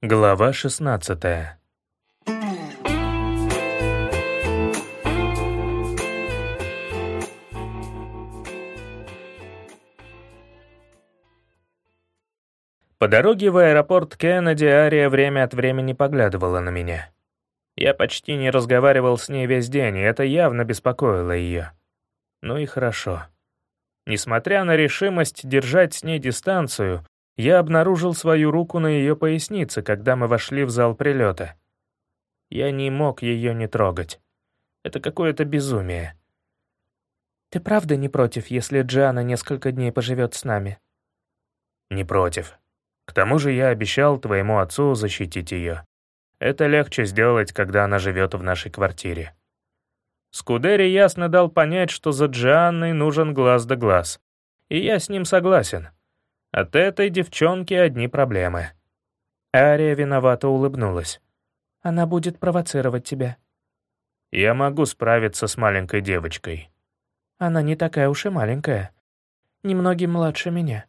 Глава 16 По дороге в аэропорт Кеннеди Ария время от времени поглядывала на меня. Я почти не разговаривал с ней весь день, и это явно беспокоило ее. Ну и хорошо. Несмотря на решимость держать с ней дистанцию, я обнаружил свою руку на ее пояснице, когда мы вошли в зал прилета. Я не мог ее не трогать. Это какое-то безумие. «Ты правда не против, если Джиана несколько дней поживет с нами?» «Не против. К тому же я обещал твоему отцу защитить ее. Это легче сделать, когда она живет в нашей квартире». Скудери ясно дал понять, что за Джианной нужен глаз да глаз. И я с ним согласен. От этой девчонки одни проблемы. Ария виновато улыбнулась. «Она будет провоцировать тебя». «Я могу справиться с маленькой девочкой». «Она не такая уж и маленькая. Немногим младше меня».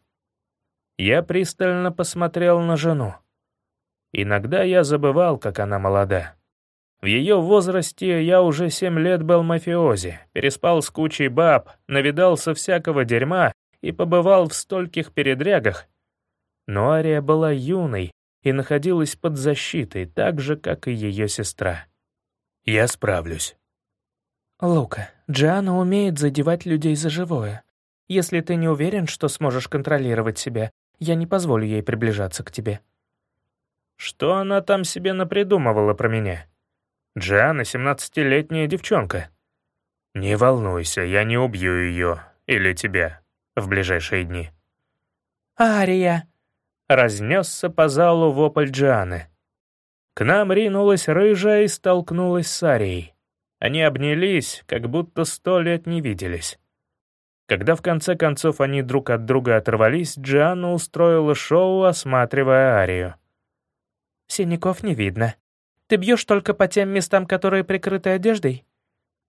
Я пристально посмотрел на жену. Иногда я забывал, как она молода. В ее возрасте я уже семь лет был мафиози, переспал с кучей баб, навидался всякого дерьма и побывал в стольких передрягах. Но Ария была юной и находилась под защитой, так же, как и ее сестра. «Я справлюсь». «Лука, Джиана умеет задевать людей за живое. Если ты не уверен, что сможешь контролировать себя, я не позволю ей приближаться к тебе». «Что она там себе напридумывала про меня?» «Джиана — семнадцатилетняя девчонка». «Не волнуйся, я не убью ее или тебя в ближайшие дни». «Ария!» — разнесся по залу вопль Джианы. К нам ринулась рыжая и столкнулась с Арией. Они обнялись, как будто сто лет не виделись. Когда в конце концов они друг от друга оторвались, Джианна устроила шоу, осматривая Арию. «Синяков не видно. Ты бьешь только по тем местам, которые прикрыты одеждой?»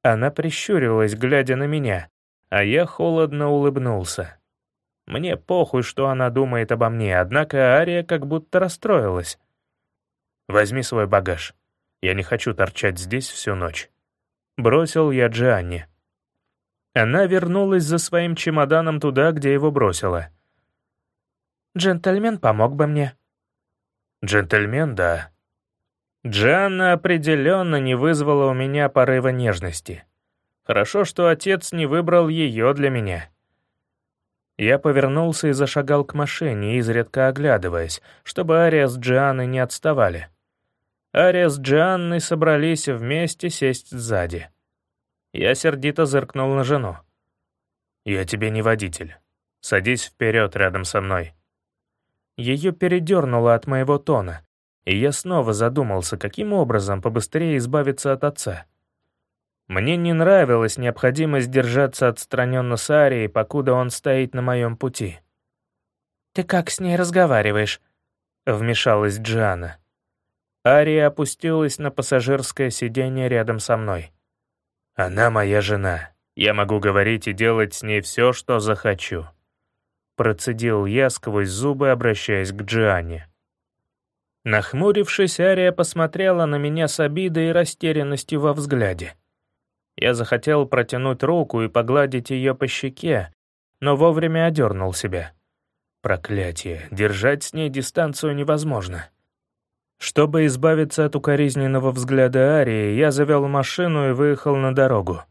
Она прищурилась, глядя на меня, а я холодно улыбнулся. Мне похуй, что она думает обо мне, однако Ария как будто расстроилась. «Возьми свой багаж. Я не хочу торчать здесь всю ночь». Бросил я Джианне. Она вернулась за своим чемоданом туда, где его бросила. «Джентльмен помог бы мне». «Джентльмен, да». Джанна определенно не вызвала у меня порыва нежности. Хорошо, что отец не выбрал ее для меня. Я повернулся и зашагал к машине, изредка оглядываясь, чтобы Ария с Джианной не отставали. Ария с Джианной собрались вместе сесть сзади. Я сердито зыркнул на жену. «Я тебе не водитель. Садись вперед рядом со мной». Ее передернуло от моего тона, и я снова задумался, каким образом побыстрее избавиться от отца. Мне не нравилась необходимость держаться отстраненно с Арией, покуда он стоит на моем пути. «Ты как с ней разговариваешь?» — вмешалась Джиана. Ария опустилась на пассажирское сиденье рядом со мной. «Она моя жена. Я могу говорить и делать с ней все, что захочу». Процедил я сквозь зубы, обращаясь к Джиане. Нахмурившись, Ария посмотрела на меня с обидой и растерянностью во взгляде. Я захотел протянуть руку и погладить ее по щеке, но вовремя одернул себя. Проклятие, держать с ней дистанцию невозможно. Чтобы избавиться от укоризненного взгляда Арии, я завел машину и выехал на дорогу.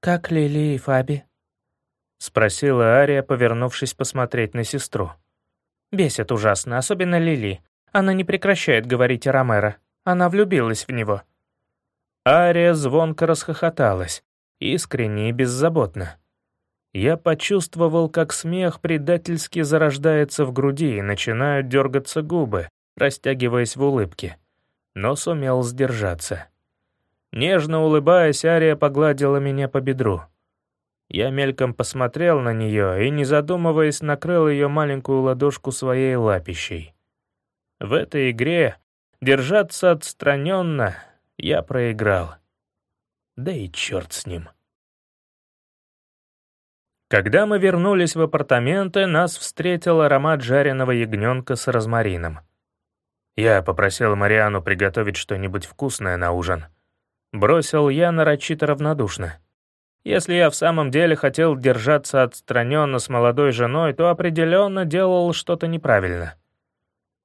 «Как Лили и Фаби?» — спросила Ария, повернувшись посмотреть на сестру. «Бесит ужасно, особенно Лили. Она не прекращает говорить о Ромеро. Она влюбилась в него». Ария звонко расхохоталась, искренне и беззаботно. Я почувствовал, как смех предательски зарождается в груди и начинают дергаться губы, растягиваясь в улыбке, но сумел сдержаться. Нежно улыбаясь, Ария погладила меня по бедру. Я мельком посмотрел на нее и, не задумываясь, накрыл ее маленькую ладошку своей лапищей. В этой игре держаться отстраненно я проиграл. Да и черт с ним. Когда мы вернулись в апартаменты, нас встретил аромат жареного ягненка с розмарином. Я попросил Мариану приготовить что-нибудь вкусное на ужин. Бросил я нарочито равнодушно. Если я в самом деле хотел держаться отстраненно с молодой женой, то определенно делал что-то неправильно.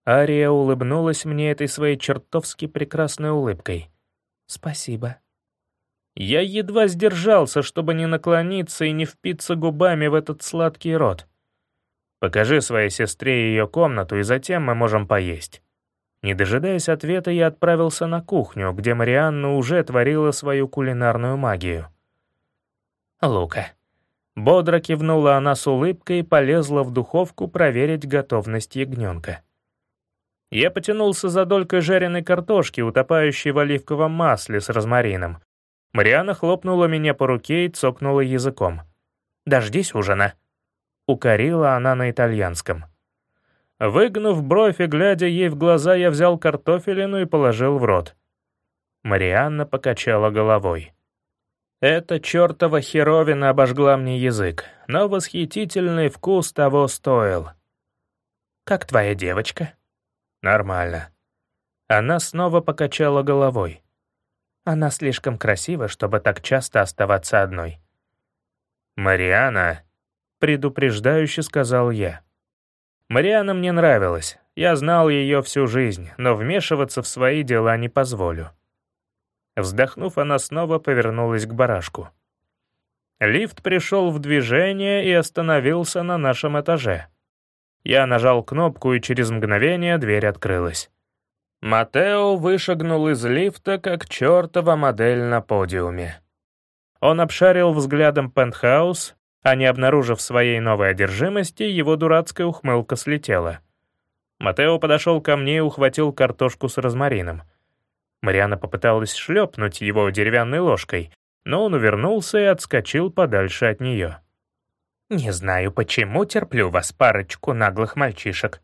Ария улыбнулась мне этой своей чертовски прекрасной улыбкой. «Спасибо». Я едва сдержался, чтобы не наклониться и не впиться губами в этот сладкий рот. «Покажи своей сестре ее комнату, и затем мы можем поесть». Не дожидаясь ответа, я отправился на кухню, где Марианна уже творила свою кулинарную магию. «Лука». Бодро кивнула она с улыбкой и полезла в духовку проверить готовность ягненка. Я потянулся за долькой жареной картошки, утопающей в оливковом масле с розмарином. Мариана хлопнула меня по руке и цокнула языком. «Дождись ужина», — укорила она на итальянском. Выгнув бровь и глядя ей в глаза, я взял картофелину и положил в рот. Марианна покачала головой. Эта чертова херовина обожгла мне язык, но восхитительный вкус того стоил. «Как твоя девочка?» «Нормально». Она снова покачала головой. Она слишком красива, чтобы так часто оставаться одной. «Мариана», — предупреждающе сказал я. Мариана мне нравилась, я знал ее всю жизнь, но вмешиваться в свои дела не позволю. Вздохнув, она снова повернулась к барашку. Лифт пришел в движение и остановился на нашем этаже. Я нажал кнопку, и через мгновение дверь открылась. Матео вышагнул из лифта, как чертова модель на подиуме. Он обшарил взглядом пентхаус, а не обнаружив своей новой одержимости, его дурацкая ухмылка слетела. Матео подошел ко мне и ухватил картошку с розмарином. Мариана попыталась шлепнуть его деревянной ложкой, но он увернулся и отскочил подальше от нее. «Не знаю, почему терплю вас, парочку наглых мальчишек»,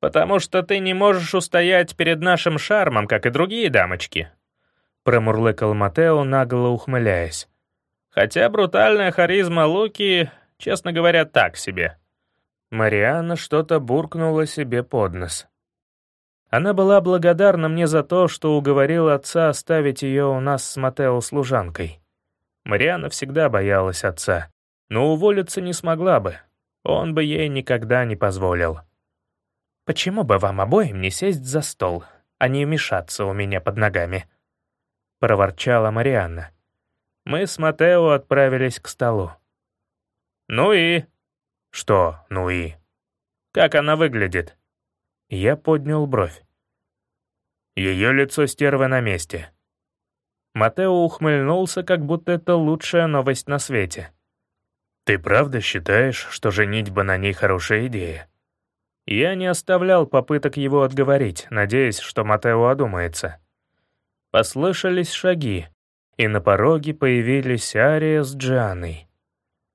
«Потому что ты не можешь устоять перед нашим шармом, как и другие дамочки», — промурлыкал Матео, нагло ухмыляясь. «Хотя брутальная харизма Луки, честно говоря, так себе». Марианна что-то буркнула себе под нос. Она была благодарна мне за то, что уговорил отца оставить ее у нас с Матео служанкой. Марианна всегда боялась отца, но уволиться не смогла бы. Он бы ей никогда не позволил. Почему бы вам обоим не сесть за стол, а не мешаться у меня под ногами?» — проворчала Марианна. Мы с Матео отправились к столу. «Ну и?» «Что «ну и?» «Как она выглядит?» Я поднял бровь. Ее лицо стервы на месте. Матео ухмыльнулся, как будто это лучшая новость на свете. «Ты правда считаешь, что женитьба на ней хорошая идея?» Я не оставлял попыток его отговорить, надеясь, что Матео одумается. Послышались шаги, и на пороге появились Ария с Джаной.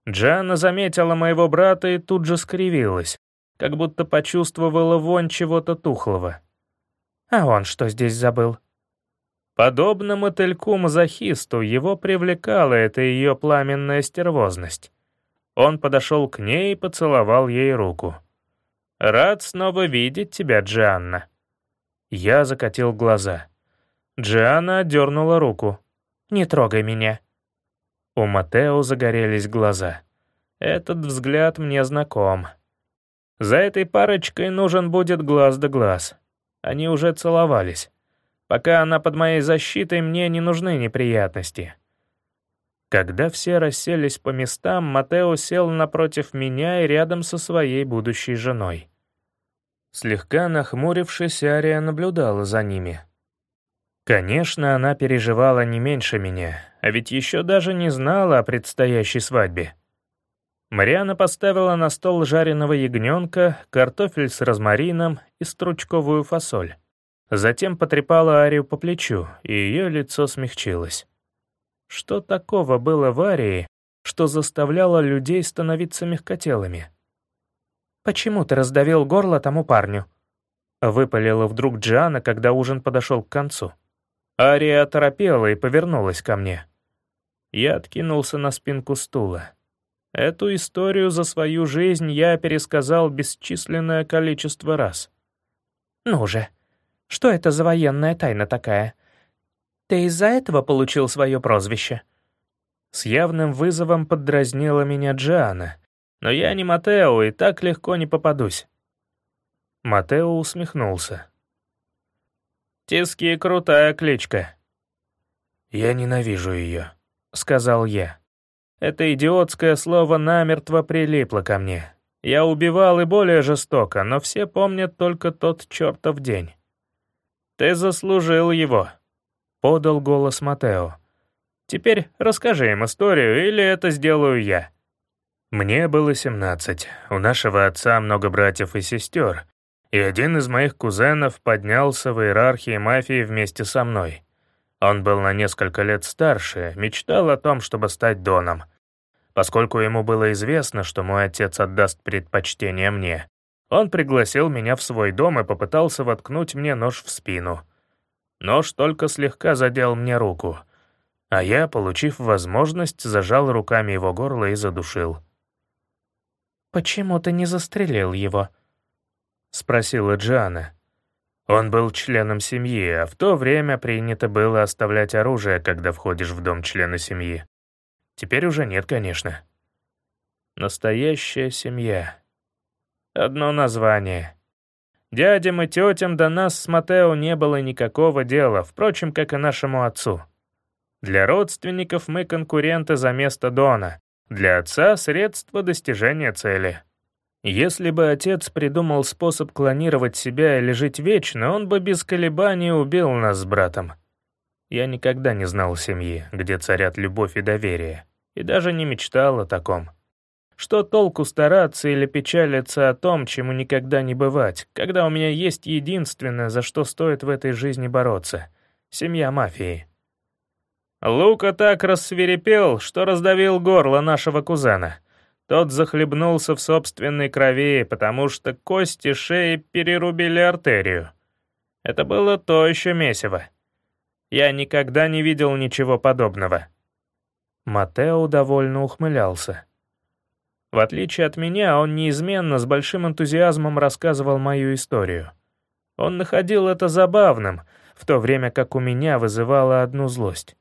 Джана заметила моего брата и тут же скривилась, как будто почувствовала вонь чего-то тухлого. А он что здесь забыл? Подобно мотыльку-мазохисту, его привлекала эта ее пламенная стервозность. Он подошел к ней и поцеловал ей руку. «Рад снова видеть тебя, Джианна». Я закатил глаза. Джианна отдернула руку. «Не трогай меня». У Матео загорелись глаза. Этот взгляд мне знаком. За этой парочкой нужен будет глаз да глаз. Они уже целовались. Пока она под моей защитой, мне не нужны неприятности. Когда все расселись по местам, Матео сел напротив меня и рядом со своей будущей женой. Слегка нахмурившись, Ария наблюдала за ними. Конечно, она переживала не меньше меня, а ведь еще даже не знала о предстоящей свадьбе. Мариана поставила на стол жареного ягненка, картофель с розмарином и стручковую фасоль. Затем потрепала Арию по плечу, и ее лицо смягчилось. Что такого было в Арии, что заставляло людей становиться мягкотелыми? «Почему ты раздавил горло тому парню?» Выпалила вдруг Джиана, когда ужин подошел к концу. Ария оторопела и повернулась ко мне. Я откинулся на спинку стула. Эту историю за свою жизнь я пересказал бесчисленное количество раз. Ну же, что это за военная тайна такая? Ты из-за этого получил свое прозвище?» С явным вызовом поддразнила меня Джиана, но я не Матео и так легко не попадусь. Матео усмехнулся. «Тиски — крутая кличка». «Я ненавижу ее», — сказал я. Это идиотское слово намертво прилипло ко мне. Я убивал и более жестоко, но все помнят только тот чертов день. «Ты заслужил его», — подал голос Матео. «Теперь расскажи им историю, или это сделаю я». Мне было семнадцать. У нашего отца много братьев и сестер, и один из моих кузенов поднялся в иерархии мафии вместе со мной. Он был на несколько лет старше, мечтал о том, чтобы стать доном. Поскольку ему было известно, что мой отец отдаст предпочтение мне, он пригласил меня в свой дом и попытался воткнуть мне нож в спину. Нож только слегка задел мне руку, а я, получив возможность, зажал руками его горло и задушил. «Почему ты не застрелил его?» — спросила Джана. Он был членом семьи, а в то время принято было оставлять оружие, когда входишь в дом члена семьи. Теперь уже нет, конечно. Настоящая семья. Одно название. Дядям и тетям до нас с Матео не было никакого дела, впрочем, как и нашему отцу. Для родственников мы конкуренты за место Дона, для отца — средство достижения цели. Если бы отец придумал способ клонировать себя или жить вечно, он бы без колебаний убил нас с братом. Я никогда не знал семьи, где царят любовь и доверие, и даже не мечтал о таком. Что толку стараться или печалиться о том, чему никогда не бывать, когда у меня есть единственное, за что стоит в этой жизни бороться — семья мафии. Лука так рассверепел, что раздавил горло нашего кузена. Тот захлебнулся в собственной крови, потому что кости шеи перерубили артерию. Это было то еще месиво. Я никогда не видел ничего подобного». Матео довольно ухмылялся. В отличие от меня, он неизменно с большим энтузиазмом рассказывал мою историю. Он находил это забавным, в то время как у меня вызывало одну злость.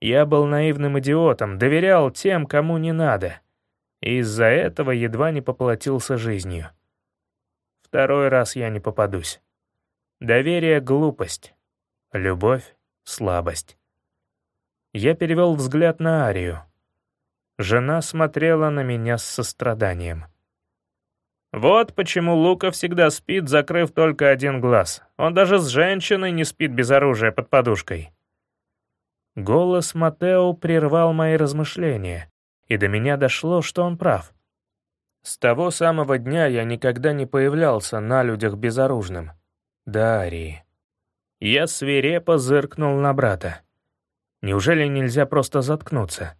Я был наивным идиотом, доверял тем, кому не надо, и из-за этого едва не поплатился жизнью. Второй раз я не попадусь. Доверие — глупость. Любовь — слабость. Я перевел взгляд на Арию. Жена смотрела на меня с состраданием. Вот почему Лука всегда спит, закрыв только один глаз. Он даже с женщиной не спит без оружия под подушкой. Голос Матео прервал мои размышления, и до меня дошло, что он прав. С того самого дня я никогда не появлялся на людях безоружным. До Арии. Я свирепо зыркнул на брата. Неужели нельзя просто заткнуться?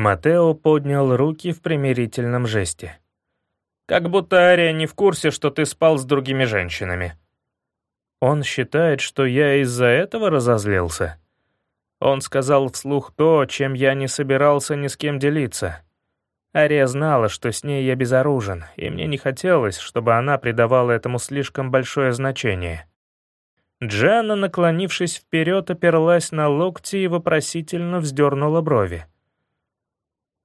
Матео поднял руки в примирительном жесте. «Как будто Ария не в курсе, что ты спал с другими женщинами». Он считает, что я из-за этого разозлился. Он сказал вслух то, чем я не собирался ни с кем делиться. Ария знала, что с ней я безоружен, и мне не хотелось, чтобы она придавала этому слишком большое значение. Джанна, наклонившись вперед, оперлась на локти и вопросительно вздернула брови.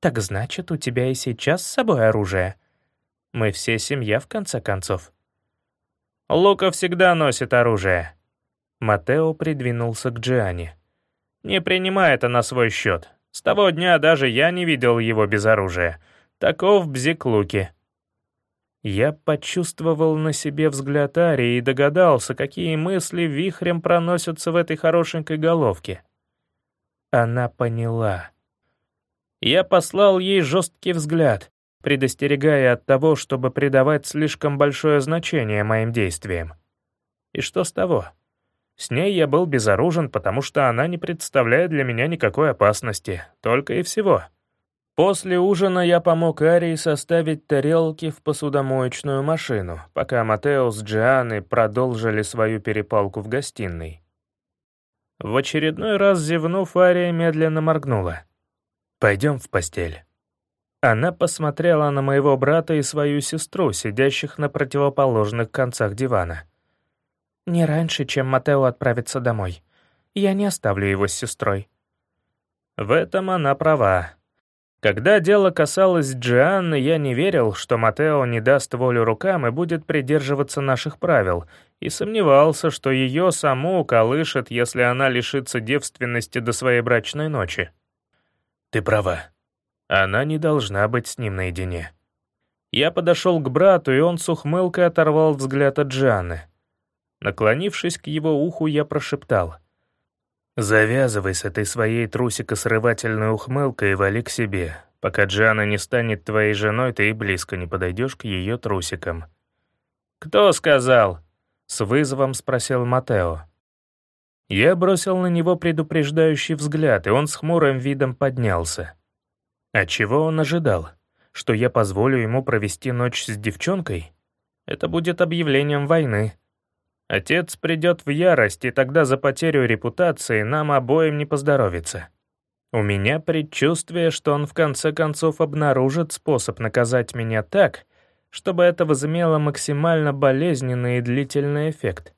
«Так значит, у тебя и сейчас с собой оружие? Мы все семья, в конце концов». «Лука всегда носит оружие». Матео придвинулся к Джиане. «Не принимай это на свой счет. С того дня даже я не видел его без оружия. Таков бзик Луки». Я почувствовал на себе взгляд Арии и догадался, какие мысли вихрем проносятся в этой хорошенькой головке. Она поняла. Я послал ей жесткий взгляд, предостерегая от того, чтобы придавать слишком большое значение моим действиям. И что с того? С ней я был безоружен, потому что она не представляет для меня никакой опасности, только и всего. После ужина я помог Арии составить тарелки в посудомоечную машину, пока Матео с Джианой продолжили свою перепалку в гостиной. В очередной раз зевнув, Ария медленно моргнула. «Пойдем в постель». Она посмотрела на моего брата и свою сестру, сидящих на противоположных концах дивана. «Не раньше, чем Матео отправится домой. Я не оставлю его с сестрой». В этом она права. Когда дело касалось Джианны, я не верил, что Матео не даст волю рукам и будет придерживаться наших правил, и сомневался, что ее саму колышет, если она лишится девственности до своей брачной ночи. Ты права. Она не должна быть с ним наедине. Я подошел к брату, и он с ухмылкой оторвал взгляд от Джианны. Наклонившись к его уху, я прошептал. «Завязывай с этой своей трусикосрывательной ухмылкой и вали к себе. Пока Джианна не станет твоей женой, ты и близко не подойдешь к ее трусикам». «Кто сказал?» — с вызовом спросил Матео. Я бросил на него предупреждающий взгляд, и он с хмурым видом поднялся. А чего он ожидал? Что я позволю ему провести ночь с девчонкой? Это будет объявлением войны. Отец придет в ярость, и тогда за потерю репутации нам обоим не поздоровится. У меня предчувствие, что он в конце концов обнаружит способ наказать меня так, чтобы это возымело максимально болезненный и длительный эффект.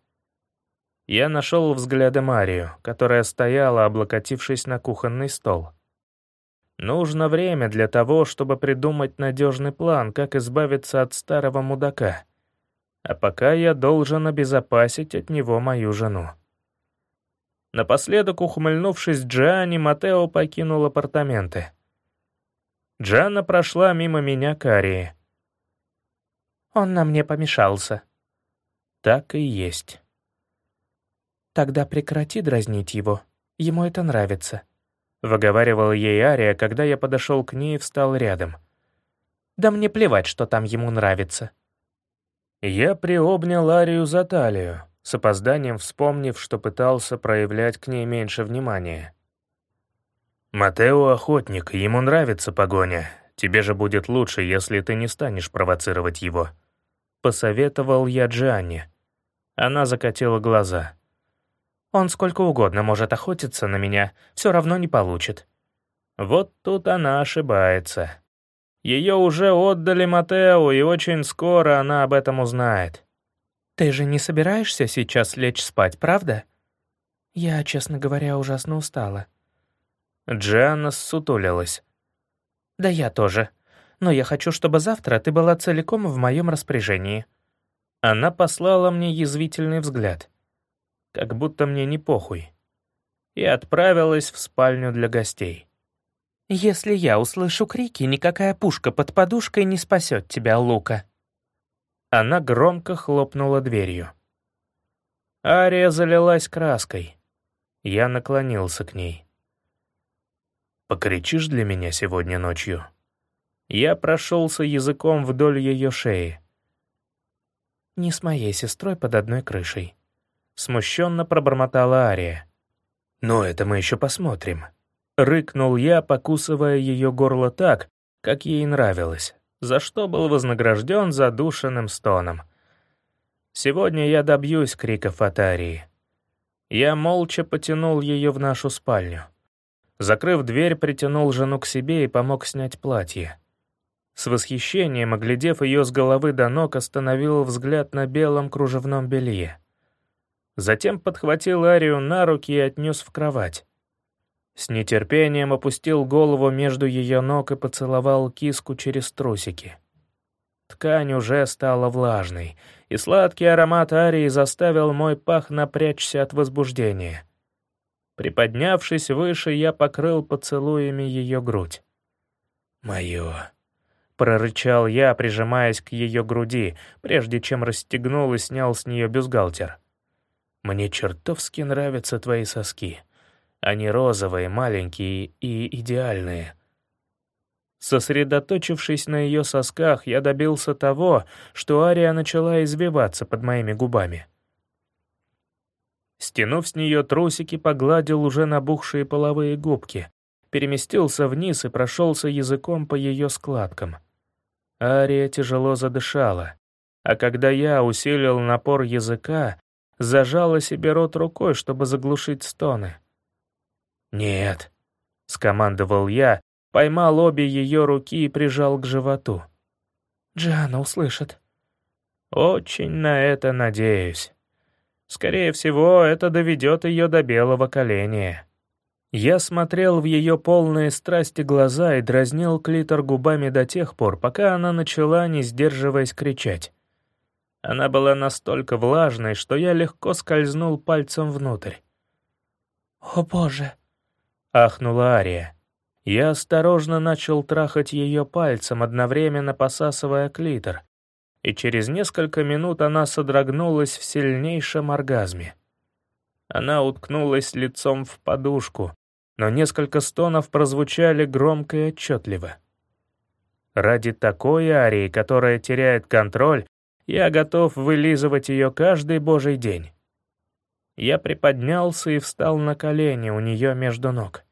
Я нашел взглядом Марию, которая стояла, облокотившись на кухонный стол. Нужно время для того, чтобы придумать надежный план, как избавиться от старого мудака. А пока я должен обезопасить от него мою жену. Напоследок, ухмыльнувшись Джианни, Матео покинул апартаменты. Джанна прошла мимо меня к Арии. «Он на мне помешался». «Так и есть». «Тогда прекрати дразнить его. Ему это нравится», — выговаривала ей Ария, когда я подошел к ней и встал рядом. «Да мне плевать, что там ему нравится». Я приобнял Арию за талию, с опозданием вспомнив, что пытался проявлять к ней меньше внимания. «Матео — охотник, ему нравится погоня. Тебе же будет лучше, если ты не станешь провоцировать его», — посоветовал я Джанне. Она закатила глаза. Он сколько угодно может охотиться на меня, все равно не получит. Вот тут она ошибается. Ее уже отдали Матео, и очень скоро она об этом узнает. Ты же не собираешься сейчас лечь спать, правда? Я, честно говоря, ужасно устала. Джианна ссутулилась. Да я тоже. Но я хочу, чтобы завтра ты была целиком в моем распоряжении. Она послала мне язвительный взгляд как будто мне не похуй, и отправилась в спальню для гостей. «Если я услышу крики, никакая пушка под подушкой не спасет тебя, Лука». Она громко хлопнула дверью. Ария залилась краской. Я наклонился к ней. «Покричишь для меня сегодня ночью?» Я прошелся языком вдоль ее шеи. «Не с моей сестрой под одной крышей», Смущенно пробормотала Ария. «Но это мы еще посмотрим». Рыкнул я, покусывая ее горло так, как ей нравилось, за что был вознагражден задушенным стоном. Сегодня я добьюсь криков от Арии. Я молча потянул ее в нашу спальню. Закрыв дверь, притянул жену к себе и помог снять платье. С восхищением, оглядев ее с головы до ног, остановил взгляд на белом кружевном белье. Затем подхватил Арию на руки и отнес в кровать. С нетерпением опустил голову между ее ног и поцеловал киску через трусики. Ткань уже стала влажной, и сладкий аромат Арии заставил мой пах напрячься от возбуждения. Приподнявшись выше, я покрыл поцелуями ее грудь. «Мое», — прорычал я, прижимаясь к ее груди, прежде чем расстегнул и снял с нее бюстгальтер. Мне чертовски нравятся твои соски. Они розовые, маленькие и идеальные. Сосредоточившись на ее сосках, я добился того, что Ария начала извиваться под моими губами. Стянув с нее трусики, погладил уже набухшие половые губки, переместился вниз и прошелся языком по ее складкам. Ария тяжело задышала, а когда я усилил напор языка, зажала себе рот рукой, чтобы заглушить стоны. «Нет», — скомандовал я, поймал обе ее руки и прижал к животу. «Джиана услышит». «Очень на это надеюсь. Скорее всего, это доведет ее до белого коленя». Я смотрел в ее полные страсти глаза и дразнил клитор губами до тех пор, пока она начала, не сдерживаясь, кричать. Она была настолько влажной, что я легко скользнул пальцем внутрь. «О боже!» — ахнула Ария. Я осторожно начал трахать ее пальцем, одновременно посасывая клитор, и через несколько минут она содрогнулась в сильнейшем оргазме. Она уткнулась лицом в подушку, но несколько стонов прозвучали громко и отчетливо. Ради такой арии, которая теряет контроль, я готов вылизывать ее каждый божий день. Я приподнялся и встал на колени у нее между ног.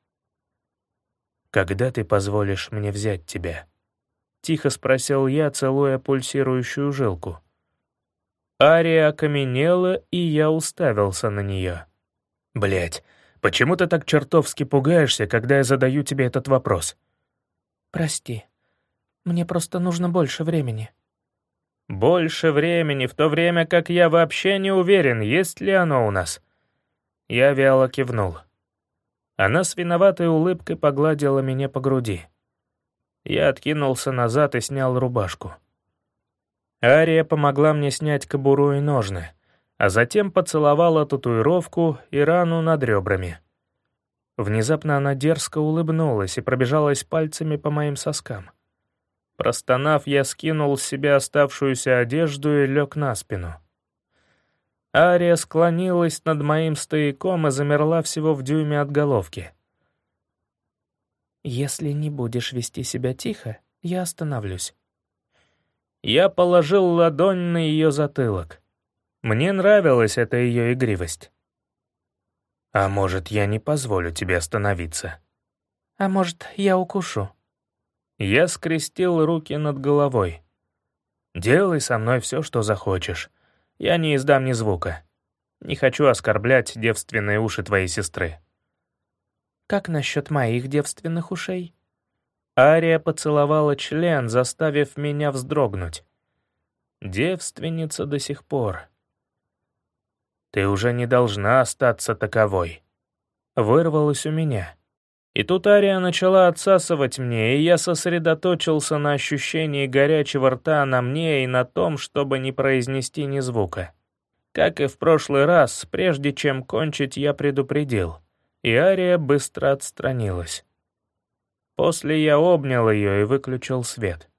«Когда ты позволишь мне взять тебя?» — тихо спросил я, целуя пульсирующую жилку. Ария окаменела, и я уставился на нее. Блять, почему ты так чертовски пугаешься, когда я задаю тебе этот вопрос?» «Прости. Мне просто нужно больше времени». «Больше времени, в то время как я вообще не уверен, есть ли оно у нас». Я вяло кивнул. Она с виноватой улыбкой погладила меня по груди. Я откинулся назад и снял рубашку. Ария помогла мне снять кобуру и ножны, а затем поцеловала татуировку и рану над ребрами. Внезапно она дерзко улыбнулась и пробежалась пальцами по моим соскам. Простонав, я скинул с себя оставшуюся одежду и лег на спину. Ария склонилась над моим стояком и замерла всего в дюйме от головки. «Если не будешь вести себя тихо, я остановлюсь». Я положил ладонь на ее затылок. Мне нравилась эта ее игривость. «А может, я не позволю тебе остановиться?» «А может, я укушу?» Я скрестил руки над головой. «Делай со мной все, что захочешь. Я не издам ни звука. Не хочу оскорблять девственные уши твоей сестры». «Как насчет моих девственных ушей?» Ария поцеловала член, заставив меня вздрогнуть. Девственница до сих пор. «Ты уже не должна остаться таковой», — вырвалось у меня. И тут Ария начала отсасывать мне, и я сосредоточился на ощущении горячего рта на мне и на том, чтобы не произнести ни звука. Как и в прошлый раз, прежде чем кончить, я предупредил, и Ария быстро отстранилась. После я обнял ее и выключил свет.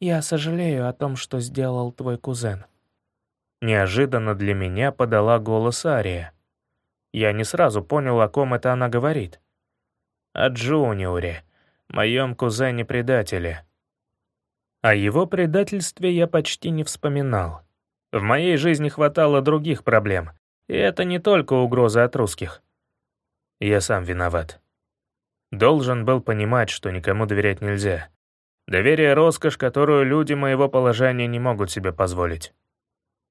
«Я сожалею о том, что сделал твой кузен». Неожиданно для меня подала голос Ария. Я не сразу понял, о ком это она говорит. О Джуниоре, моем кузене-предателе. О его предательстве я почти не вспоминал. В моей жизни хватало других проблем, и это не только угроза от русских. Я сам виноват. Должен был понимать, что никому доверять нельзя. Доверие — роскошь, которую люди моего положения не могут себе позволить.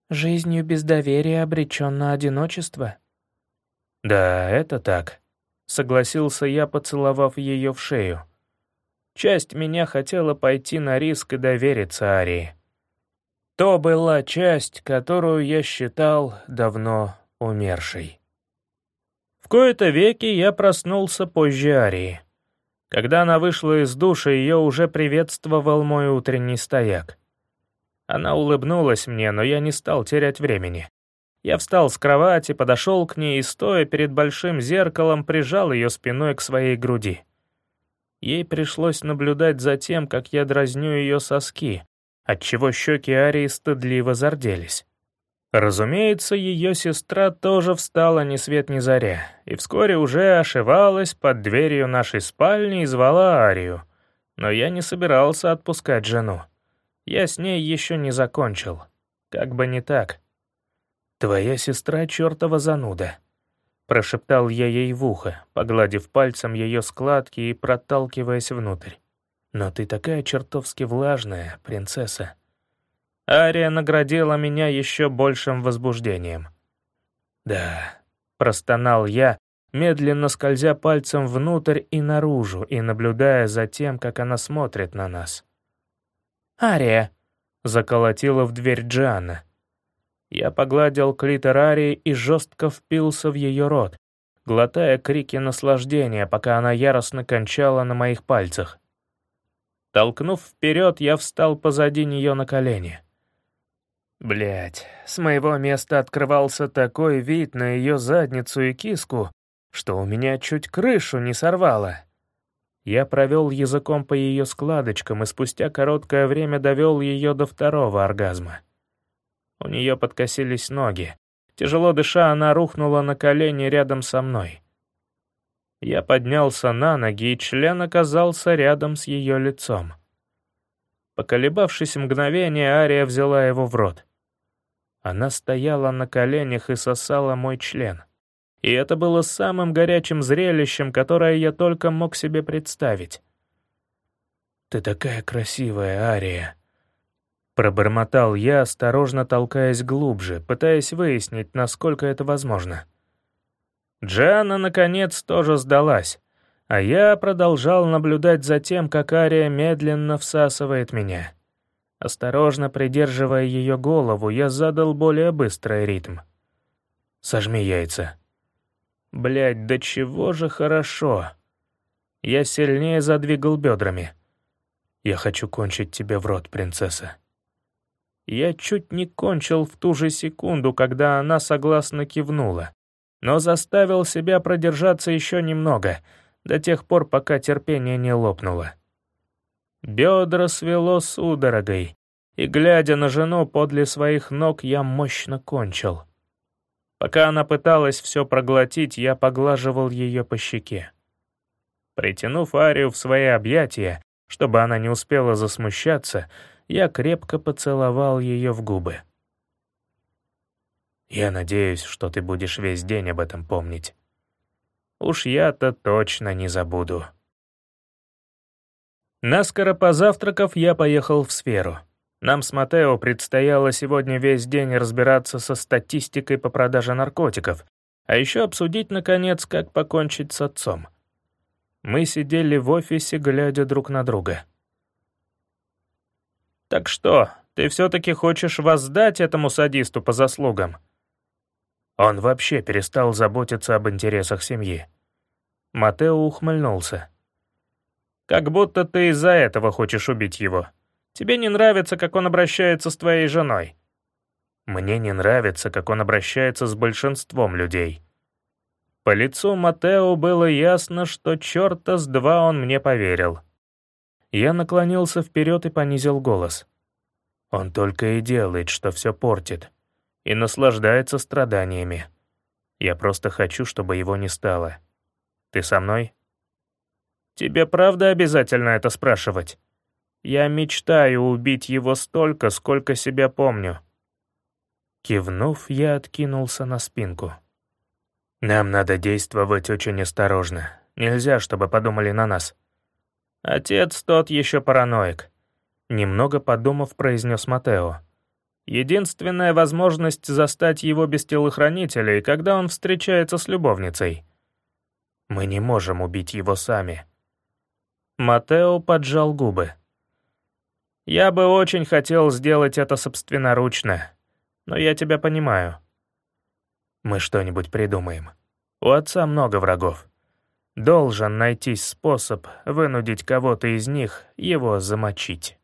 «Жизнью без доверия обречен на одиночество?» «Да, это так», — согласился я, поцеловав ее в шею. Часть меня хотела пойти на риск и довериться Арии. То была часть, которую я считал давно умершей. В кои-то веки я проснулся позже Арии. Когда она вышла из душа, ее уже приветствовал мой утренний стояк. Она улыбнулась мне, но я не стал терять времени. Я встал с кровати, подошел к ней и, стоя перед большим зеркалом, прижал ее спиной к своей груди. Ей пришлось наблюдать за тем, как я дразню ее соски, отчего щеки Арии стыдливо зарделись. Разумеется, ее сестра тоже встала ни свет ни заря, и вскоре уже ошивалась под дверью нашей спальни и звала Арию. Но я не собирался отпускать жену. Я с ней еще не закончил. Как бы не так. «Твоя сестра чертова зануда», — прошептал я ей в ухо, погладив пальцем ее складки и проталкиваясь внутрь. «Но ты такая чертовски влажная, принцесса». Ария наградила меня еще большим возбуждением. «Да», — простонал я, медленно скользя пальцем внутрь и наружу и наблюдая за тем, как она смотрит на нас. «Ария!» — заколотила в дверь Джианна. Я погладил клитор Арии и жестко впился в ее рот, глотая крики наслаждения, пока она яростно кончала на моих пальцах. Толкнув вперед, я встал позади нее на колени. Блять, с моего места открывался такой вид на ее задницу и киску, что у меня чуть крышу не сорвало. Я провел языком по ее складочкам и спустя короткое время довел ее до второго оргазма. У нее подкосились ноги. Тяжело дыша, она рухнула на колени рядом со мной. Я поднялся на ноги, и член оказался рядом с ее лицом. Поколебавшись мгновение, Ария взяла его в рот. Она стояла на коленях и сосала мой член. И это было самым горячим зрелищем, которое я только мог себе представить. «Ты такая красивая, Ария!» Пробормотал я, осторожно толкаясь глубже, пытаясь выяснить, насколько это возможно. Джиана, наконец, тоже сдалась, а я продолжал наблюдать за тем, как Ария медленно всасывает меня. Осторожно придерживая ее голову, я задал более быстрый ритм. «Сожми яйца», Блядь, да чего же хорошо. Я сильнее задвигал бедрами. Я хочу кончить тебе в рот, принцесса. Я чуть не кончил в ту же секунду, когда она согласно кивнула, но заставил себя продержаться еще немного, до тех пор, пока терпение не лопнуло. Бедра свело судорогой, и, глядя на жену подле своих ног, я мощно кончил. Пока она пыталась все проглотить, я поглаживал ее по щеке. Притянув Арию в свои объятия, чтобы она не успела засмущаться, я крепко поцеловал ее в губы. «Я надеюсь, что ты будешь весь день об этом помнить. Уж я-то точно не забуду». Наскоро позавтракав, я поехал в сферу. Нам с Матео предстояло сегодня весь день разбираться со статистикой по продаже наркотиков, а еще обсудить, наконец, как покончить с отцом. Мы сидели в офисе, глядя друг на друга. «Так что, ты все-таки хочешь воздать этому садисту по заслугам?» Он вообще перестал заботиться об интересах семьи. Матео ухмыльнулся. «Как будто ты из-за этого хочешь убить его». Тебе не нравится, как он обращается с твоей женой. Мне не нравится, как он обращается с большинством людей. По лицу Матео было ясно, что черта с два он мне поверил. Я наклонился вперед и понизил голос. Он только и делает, что все портит, и наслаждается страданиями. Я просто хочу, чтобы его не стало. Ты со мной? Тебе правда обязательно это спрашивать? Я мечтаю убить его столько, сколько себя помню». Кивнув, я откинулся на спинку. «Нам надо действовать очень осторожно. Нельзя, чтобы подумали на нас». «Отец тот еще параноик», — немного подумав, произнес Матео. «Единственная возможность застать его без телохранителей, когда он встречается с любовницей. Мы не можем убить его сами». Матео поджал губы. Я бы очень хотел сделать это собственноручно, но я тебя понимаю. Мы что-нибудь придумаем. У отца много врагов. Должен найтись способ вынудить кого-то из них его замочить.